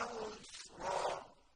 إِنَّهُمْ